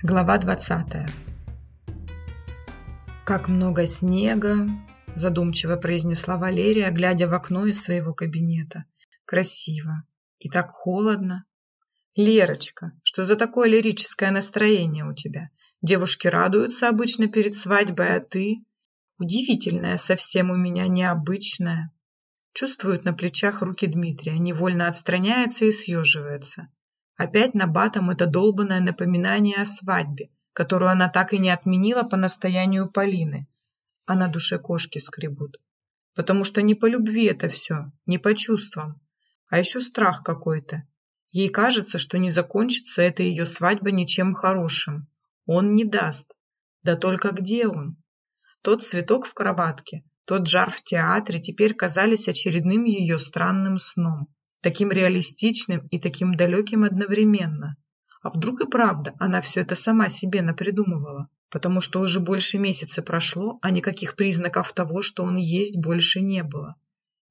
Глава 20. «Как много снега!» – задумчиво произнесла Валерия, глядя в окно из своего кабинета. «Красиво. И так холодно. Лерочка, что за такое лирическое настроение у тебя? Девушки радуются обычно перед свадьбой, а ты? Удивительная совсем у меня, необычная». Чувствует на плечах руки Дмитрия, невольно отстраняется и съеживается. Опять на батом это долбанное напоминание о свадьбе, которую она так и не отменила по настоянию Полины. А на душе кошки скребут. Потому что не по любви это все, не по чувствам. А еще страх какой-то. Ей кажется, что не закончится эта ее свадьба ничем хорошим. Он не даст. Да только где он? Тот цветок в кроватке, тот жар в театре теперь казались очередным ее странным сном таким реалистичным и таким далеким одновременно. А вдруг и правда она все это сама себе напридумывала? Потому что уже больше месяца прошло, а никаких признаков того, что он есть, больше не было.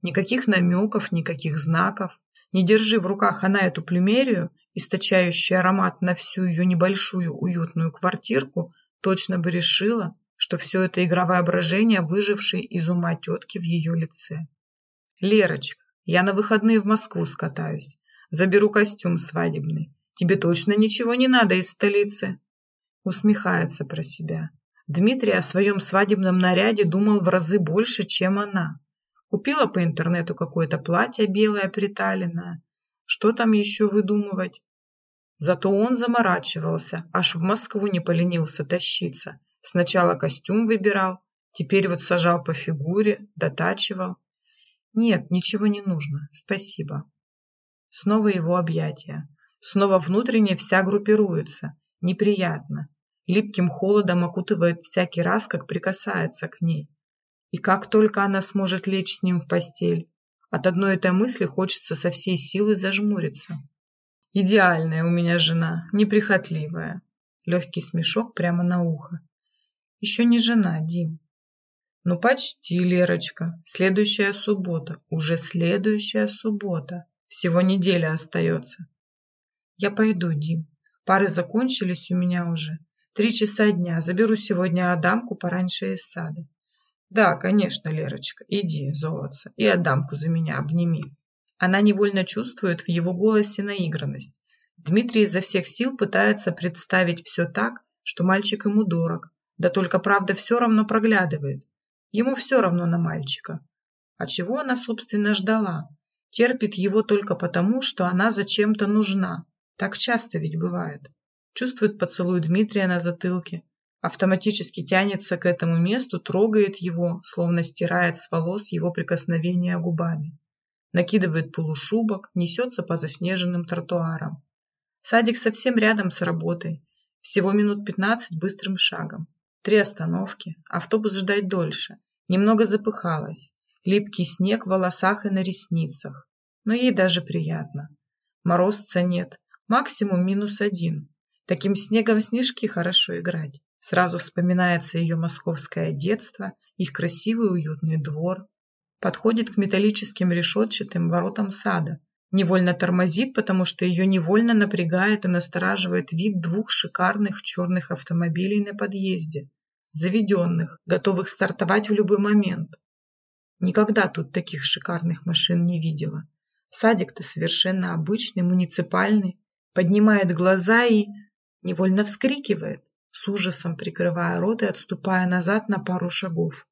Никаких намеков, никаких знаков. Не держи в руках она эту плюмерию, источающую аромат на всю ее небольшую уютную квартирку, точно бы решила, что все это игра воображения, выжившей из ума тетки в ее лице. «Лерочка, я на выходные в Москву скатаюсь. Заберу костюм свадебный. Тебе точно ничего не надо из столицы?» Усмехается про себя. Дмитрий о своем свадебном наряде думал в разы больше, чем она. Купила по интернету какое-то платье белое приталенное. Что там еще выдумывать? Зато он заморачивался, аж в Москву не поленился тащиться. Сначала костюм выбирал, теперь вот сажал по фигуре, дотачивал. Нет, ничего не нужно, спасибо. Снова его объятия. Снова внутренне вся группируется. Неприятно. Липким холодом окутывает всякий раз, как прикасается к ней. И как только она сможет лечь с ним в постель, от одной этой мысли хочется со всей силы зажмуриться. Идеальная у меня жена, неприхотливая. Легкий смешок прямо на ухо. Еще не жена, Дим. Ну почти, Лерочка. Следующая суббота. Уже следующая суббота. Всего неделя остается. Я пойду, Дим. Пары закончились у меня уже. Три часа дня. Заберу сегодня Адамку пораньше из сада. Да, конечно, Лерочка. Иди, золотце, и Адамку за меня обними. Она невольно чувствует в его голосе наигранность. Дмитрий изо всех сил пытается представить все так, что мальчик ему дорог, да только правда все равно проглядывает. Ему все равно на мальчика. А чего она, собственно, ждала? Терпит его только потому, что она зачем-то нужна. Так часто ведь бывает. Чувствует поцелуй Дмитрия на затылке. Автоматически тянется к этому месту, трогает его, словно стирает с волос его прикосновения губами. Накидывает полушубок, несется по заснеженным тротуарам. Садик совсем рядом с работой. Всего минут пятнадцать быстрым шагом. Три остановки, автобус ждать дольше. Немного запыхалась. Липкий снег в волосах и на ресницах. Но ей даже приятно. Морозца нет, максимум минус один. Таким снегом снежки хорошо играть. Сразу вспоминается ее московское детство, их красивый уютный двор. Подходит к металлическим решетчатым воротам сада. Невольно тормозит, потому что ее невольно напрягает и настораживает вид двух шикарных черных автомобилей на подъезде заведенных, готовых стартовать в любой момент. Никогда тут таких шикарных машин не видела. Садик-то совершенно обычный, муниципальный, поднимает глаза и невольно вскрикивает, с ужасом прикрывая рот и отступая назад на пару шагов.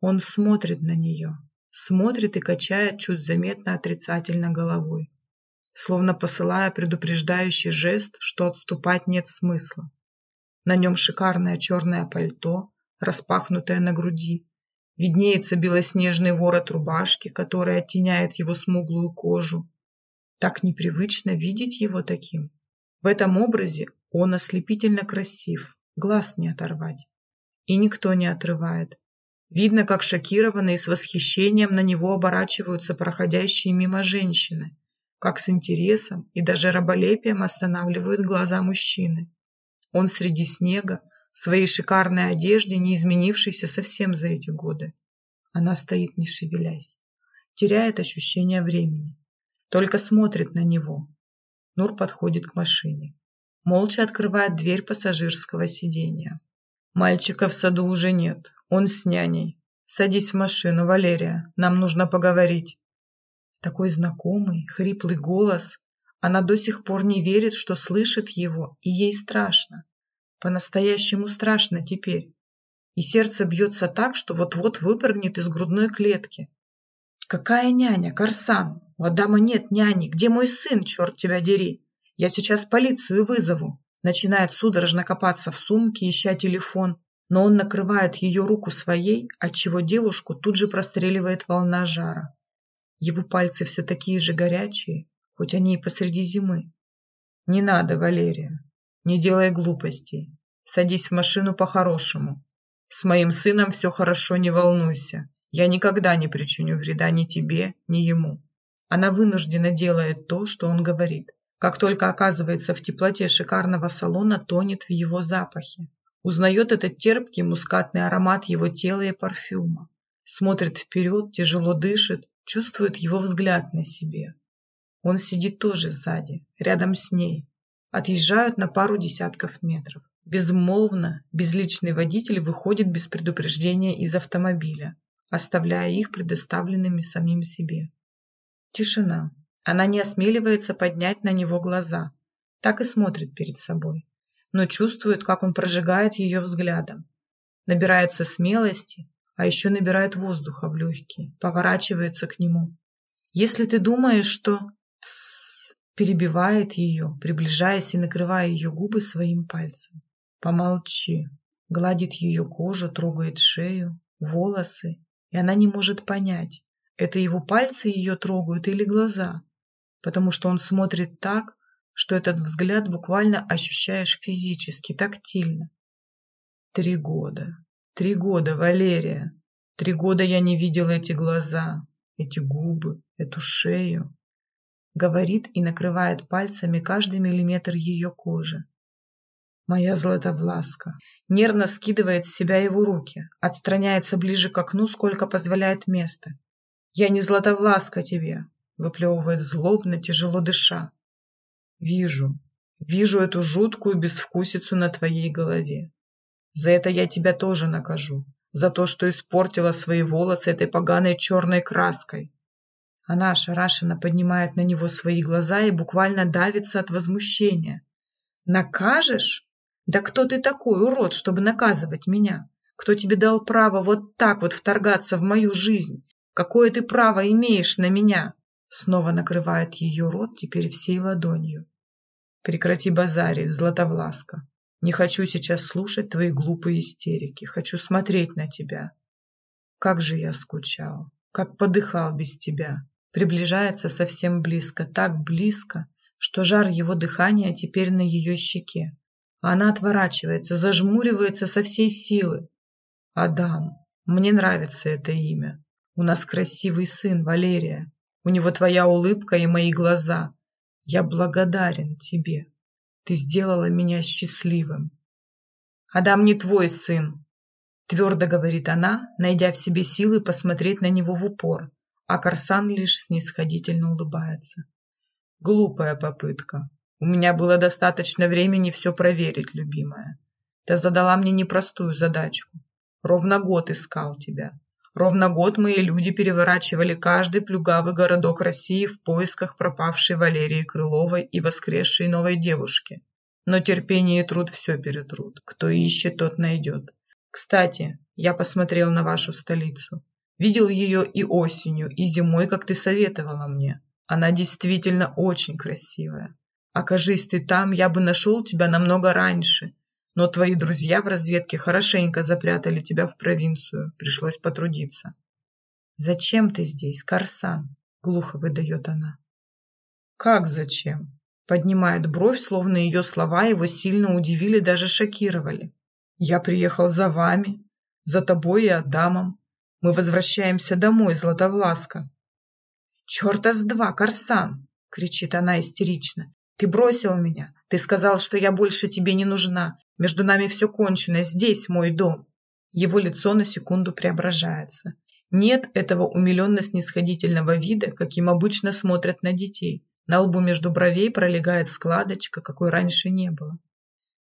Он смотрит на нее, смотрит и качает чуть заметно отрицательно головой, словно посылая предупреждающий жест, что отступать нет смысла. На нем шикарное черное пальто, распахнутое на груди. Виднеется белоснежный ворот рубашки, который оттеняет его смуглую кожу. Так непривычно видеть его таким. В этом образе он ослепительно красив, глаз не оторвать. И никто не отрывает. Видно, как шокированные с восхищением на него оборачиваются проходящие мимо женщины, как с интересом и даже раболепием останавливают глаза мужчины. Он среди снега, в своей шикарной одежде, не изменившейся совсем за эти годы. Она стоит, не шевелясь, теряет ощущение времени, только смотрит на него. Нур подходит к машине. молча открывает дверь пассажирского сиденья. Мальчика в саду уже нет, он с няней. Садись в машину, Валерия, нам нужно поговорить. Такой знакомый, хриплый голос. Она до сих пор не верит, что слышит его, и ей страшно. По-настоящему страшно теперь. И сердце бьется так, что вот-вот выпрыгнет из грудной клетки. Какая няня, Корсан? У Адама нет няни. Где мой сын, черт тебя дери? Я сейчас полицию вызову. Начинает судорожно копаться в сумке, ища телефон, но он накрывает ее руку своей, отчего девушку тут же простреливает волна жара. Его пальцы все такие же горячие, хоть они и посреди зимы. «Не надо, Валерия, не делай глупостей. Садись в машину по-хорошему. С моим сыном все хорошо, не волнуйся. Я никогда не причиню вреда ни тебе, ни ему». Она вынуждена делает то, что он говорит. Как только оказывается в теплоте шикарного салона, тонет в его запахе. Узнает этот терпкий мускатный аромат его тела и парфюма. Смотрит вперед, тяжело дышит, чувствует его взгляд на себе. Он сидит тоже сзади, рядом с ней. Отъезжают на пару десятков метров. Безмолвно, безличный водитель выходит без предупреждения из автомобиля, оставляя их предоставленными самим себе. Тишина. Она не осмеливается поднять на него глаза, так и смотрит перед собой, но чувствует, как он прожигает ее взглядом. Набирается смелости, а еще набирает воздуха в легкие, поворачивается к нему. Если ты думаешь, что... Перебивает ее, приближаясь и накрывая ее губы своим пальцем. Помолчи. Гладит ее кожу, трогает шею, волосы, и она не может понять, это его пальцы ее трогают или глаза потому что он смотрит так, что этот взгляд буквально ощущаешь физически, тактильно. Три года. Три года, Валерия. Три года я не видел эти глаза, эти губы, эту шею. Говорит и накрывает пальцами каждый миллиметр ее кожи. Моя Златовласка. Нервно скидывает с себя его руки, отстраняется ближе к окну, сколько позволяет место. Я не Златовласка тебе, выплевывает злобно, тяжело дыша. Вижу, вижу эту жуткую безвкусицу на твоей голове. За это я тебя тоже накажу, за то, что испортила свои волосы этой поганой черной краской. Она ошарашенно поднимает на него свои глаза и буквально давится от возмущения. «Накажешь? Да кто ты такой, урод, чтобы наказывать меня? Кто тебе дал право вот так вот вторгаться в мою жизнь? Какое ты право имеешь на меня?» Снова накрывает ее рот теперь всей ладонью. Прекрати базарить, Златовласка. Не хочу сейчас слушать твои глупые истерики. Хочу смотреть на тебя. Как же я скучал, как подыхал без тебя. Приближается совсем близко, так близко, что жар его дыхания теперь на ее щеке. Она отворачивается, зажмуривается со всей силы. Адам, мне нравится это имя. У нас красивый сын, Валерия. У него твоя улыбка и мои глаза. Я благодарен тебе. Ты сделала меня счастливым. Адам не твой сын, твердо говорит она, найдя в себе силы посмотреть на него в упор, а Корсан лишь снисходительно улыбается. Глупая попытка. У меня было достаточно времени все проверить, любимая. Ты задала мне непростую задачку. Ровно год искал тебя. Ровно год мои люди переворачивали каждый плюгавый городок России в поисках пропавшей Валерии Крыловой и воскресшей новой девушки. Но терпение и труд все перетрут. Кто ищет, тот найдет. Кстати, я посмотрел на вашу столицу. Видел ее и осенью, и зимой, как ты советовала мне. Она действительно очень красивая. Окажись ты там, я бы нашел тебя намного раньше но твои друзья в разведке хорошенько запрятали тебя в провинцию. Пришлось потрудиться. «Зачем ты здесь, Корсан?» — глухо выдает она. «Как зачем?» Поднимает бровь, словно ее слова его сильно удивили, даже шокировали. «Я приехал за вами, за тобой и Адамом. Мы возвращаемся домой, Златовласка». «Черта с два, Корсан!» — кричит она истерично. «Ты бросил меня. Ты сказал, что я больше тебе не нужна. Между нами все кончено. Здесь мой дом. Его лицо на секунду преображается. Нет этого умиленно-снисходительного вида, каким обычно смотрят на детей. На лбу между бровей пролегает складочка, какой раньше не было.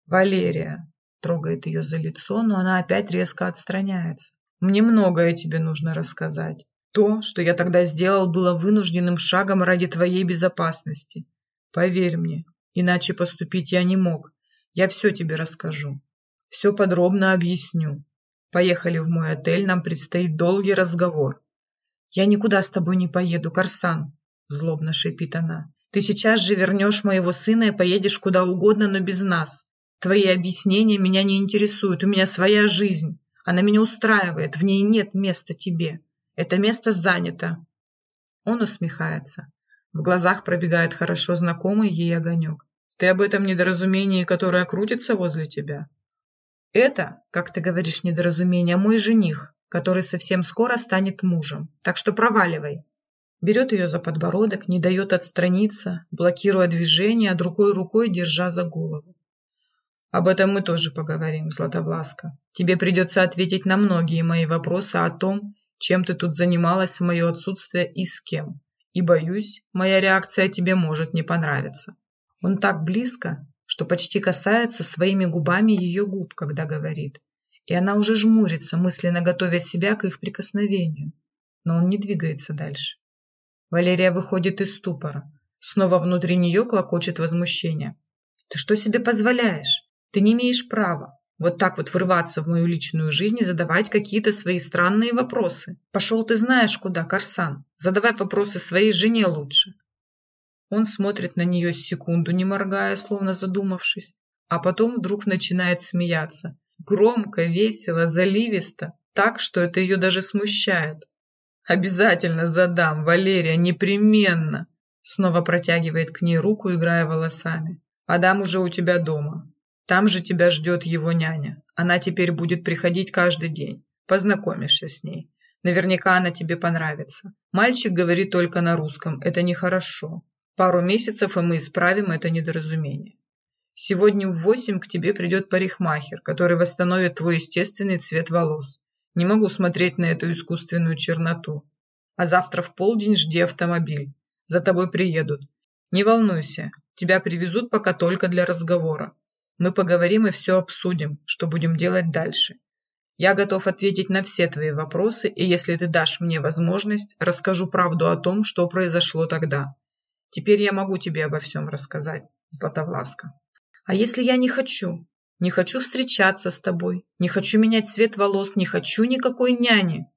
«Валерия!» – трогает ее за лицо, но она опять резко отстраняется. «Мне многое тебе нужно рассказать. То, что я тогда сделал, было вынужденным шагом ради твоей безопасности. Поверь мне, иначе поступить я не мог. Я все тебе расскажу. Все подробно объясню. Поехали в мой отель, нам предстоит долгий разговор. Я никуда с тобой не поеду, Корсан, злобно шипит она. Ты сейчас же вернешь моего сына и поедешь куда угодно, но без нас. Твои объяснения меня не интересуют, у меня своя жизнь. Она меня устраивает, в ней нет места тебе. Это место занято. Он усмехается. В глазах пробегает хорошо знакомый ей огонек. Ты об этом недоразумении, которое крутится возле тебя? Это, как ты говоришь, недоразумение, мой жених, который совсем скоро станет мужем. Так что проваливай. Берет ее за подбородок, не дает отстраниться, блокируя движение, а другой рукой держа за голову. Об этом мы тоже поговорим, Златовласка. Тебе придется ответить на многие мои вопросы о том, чем ты тут занималась в мое отсутствие и с кем. И боюсь, моя реакция тебе может не понравиться. Он так близко, что почти касается своими губами ее губ, когда говорит. И она уже жмурится, мысленно готовя себя к их прикосновению. Но он не двигается дальше. Валерия выходит из ступора. Снова внутри нее клокочет возмущение. «Ты что себе позволяешь? Ты не имеешь права вот так вот врываться в мою личную жизнь и задавать какие-то свои странные вопросы. Пошел ты знаешь куда, Корсан. Задавай вопросы своей жене лучше. Он смотрит на нее секунду, не моргая, словно задумавшись, а потом вдруг начинает смеяться. Громко, весело, заливисто, так, что это ее даже смущает. «Обязательно задам, Валерия, непременно!» Снова протягивает к ней руку, играя волосами. «Адам уже у тебя дома. Там же тебя ждет его няня. Она теперь будет приходить каждый день. Познакомишься с ней. Наверняка она тебе понравится. Мальчик говорит только на русском. Это нехорошо. Пару месяцев, и мы исправим это недоразумение. Сегодня в восемь к тебе придет парикмахер, который восстановит твой естественный цвет волос. Не могу смотреть на эту искусственную черноту. А завтра в полдень жди автомобиль. За тобой приедут. Не волнуйся, тебя привезут пока только для разговора. Мы поговорим и все обсудим, что будем делать дальше. Я готов ответить на все твои вопросы, и если ты дашь мне возможность, расскажу правду о том, что произошло тогда. Теперь я могу тебе обо всем рассказать, Златовласка. А если я не хочу? Не хочу встречаться с тобой, не хочу менять цвет волос, не хочу никакой няни.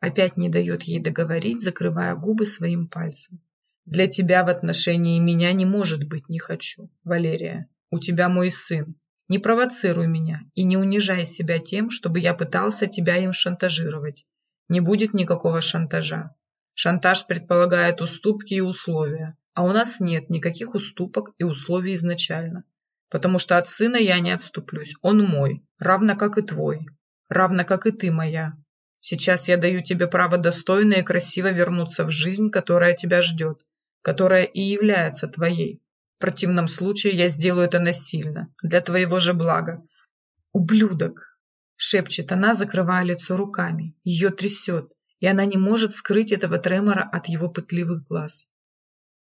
Опять не дает ей договорить, закрывая губы своим пальцем. Для тебя в отношении меня не может быть «не хочу», Валерия. У тебя мой сын. Не провоцируй меня и не унижай себя тем, чтобы я пытался тебя им шантажировать. Не будет никакого шантажа. Шантаж предполагает уступки и условия, а у нас нет никаких уступок и условий изначально. Потому что от сына я не отступлюсь, он мой, равно как и твой, равно как и ты моя. Сейчас я даю тебе право достойно и красиво вернуться в жизнь, которая тебя ждет, которая и является твоей. В противном случае я сделаю это насильно, для твоего же блага. Ублюдок! Шепчет она, закрывая лицо руками. Ее трясет, и она не может скрыть этого тремора от его пытливых глаз.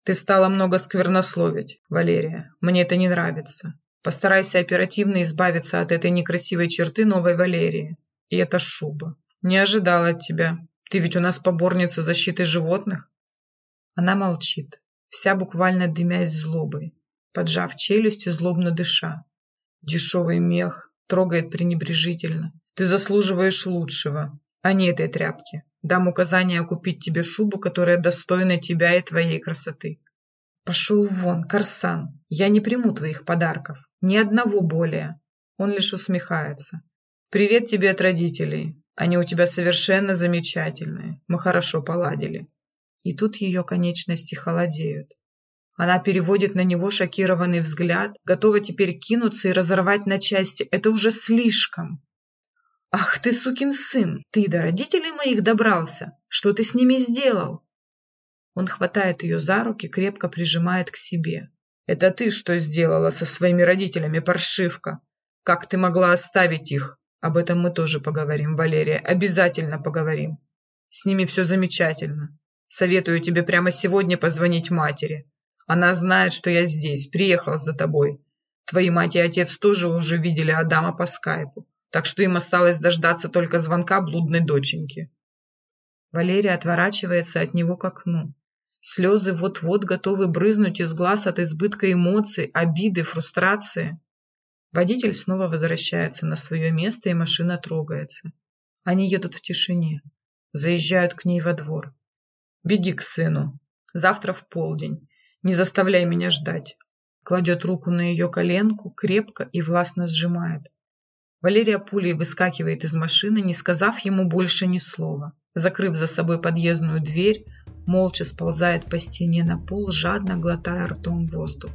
Ты стала много сквернословить, Валерия. Мне это не нравится. Постарайся оперативно избавиться от этой некрасивой черты новой Валерии. И это шуба. Не ожидала от тебя. Ты ведь у нас поборница защиты животных. Она молчит вся буквально дымясь злобой, поджав челюсть и злобно дыша. Дешевый мех трогает пренебрежительно. Ты заслуживаешь лучшего, а не этой тряпки. Дам указание купить тебе шубу, которая достойна тебя и твоей красоты. Пошел вон, Корсан, я не приму твоих подарков, ни одного более. Он лишь усмехается. Привет тебе от родителей. Они у тебя совершенно замечательные. Мы хорошо поладили. И тут ее конечности холодеют. Она переводит на него шокированный взгляд, готова теперь кинуться и разорвать на части. Это уже слишком. «Ах ты, сукин сын! Ты до родителей моих добрался! Что ты с ними сделал?» Он хватает ее за руки, крепко прижимает к себе. «Это ты что сделала со своими родителями, паршивка? Как ты могла оставить их? Об этом мы тоже поговорим, Валерия, обязательно поговорим. С ними все замечательно. Советую тебе прямо сегодня позвонить матери. Она знает, что я здесь, приехала за тобой. Твои мать и отец тоже уже видели Адама по скайпу, так что им осталось дождаться только звонка блудной доченьки». Валерия отворачивается от него к окну. Слезы вот-вот готовы брызнуть из глаз от избытка эмоций, обиды, фрустрации. Водитель снова возвращается на свое место, и машина трогается. Они едут в тишине. Заезжают к ней во двор. «Беги к сыну. Завтра в полдень. Не заставляй меня ждать». Кладет руку на ее коленку, крепко и властно сжимает. Валерия пулей выскакивает из машины, не сказав ему больше ни слова. Закрыв за собой подъездную дверь, молча сползает по стене на пол, жадно глотая ртом воздух.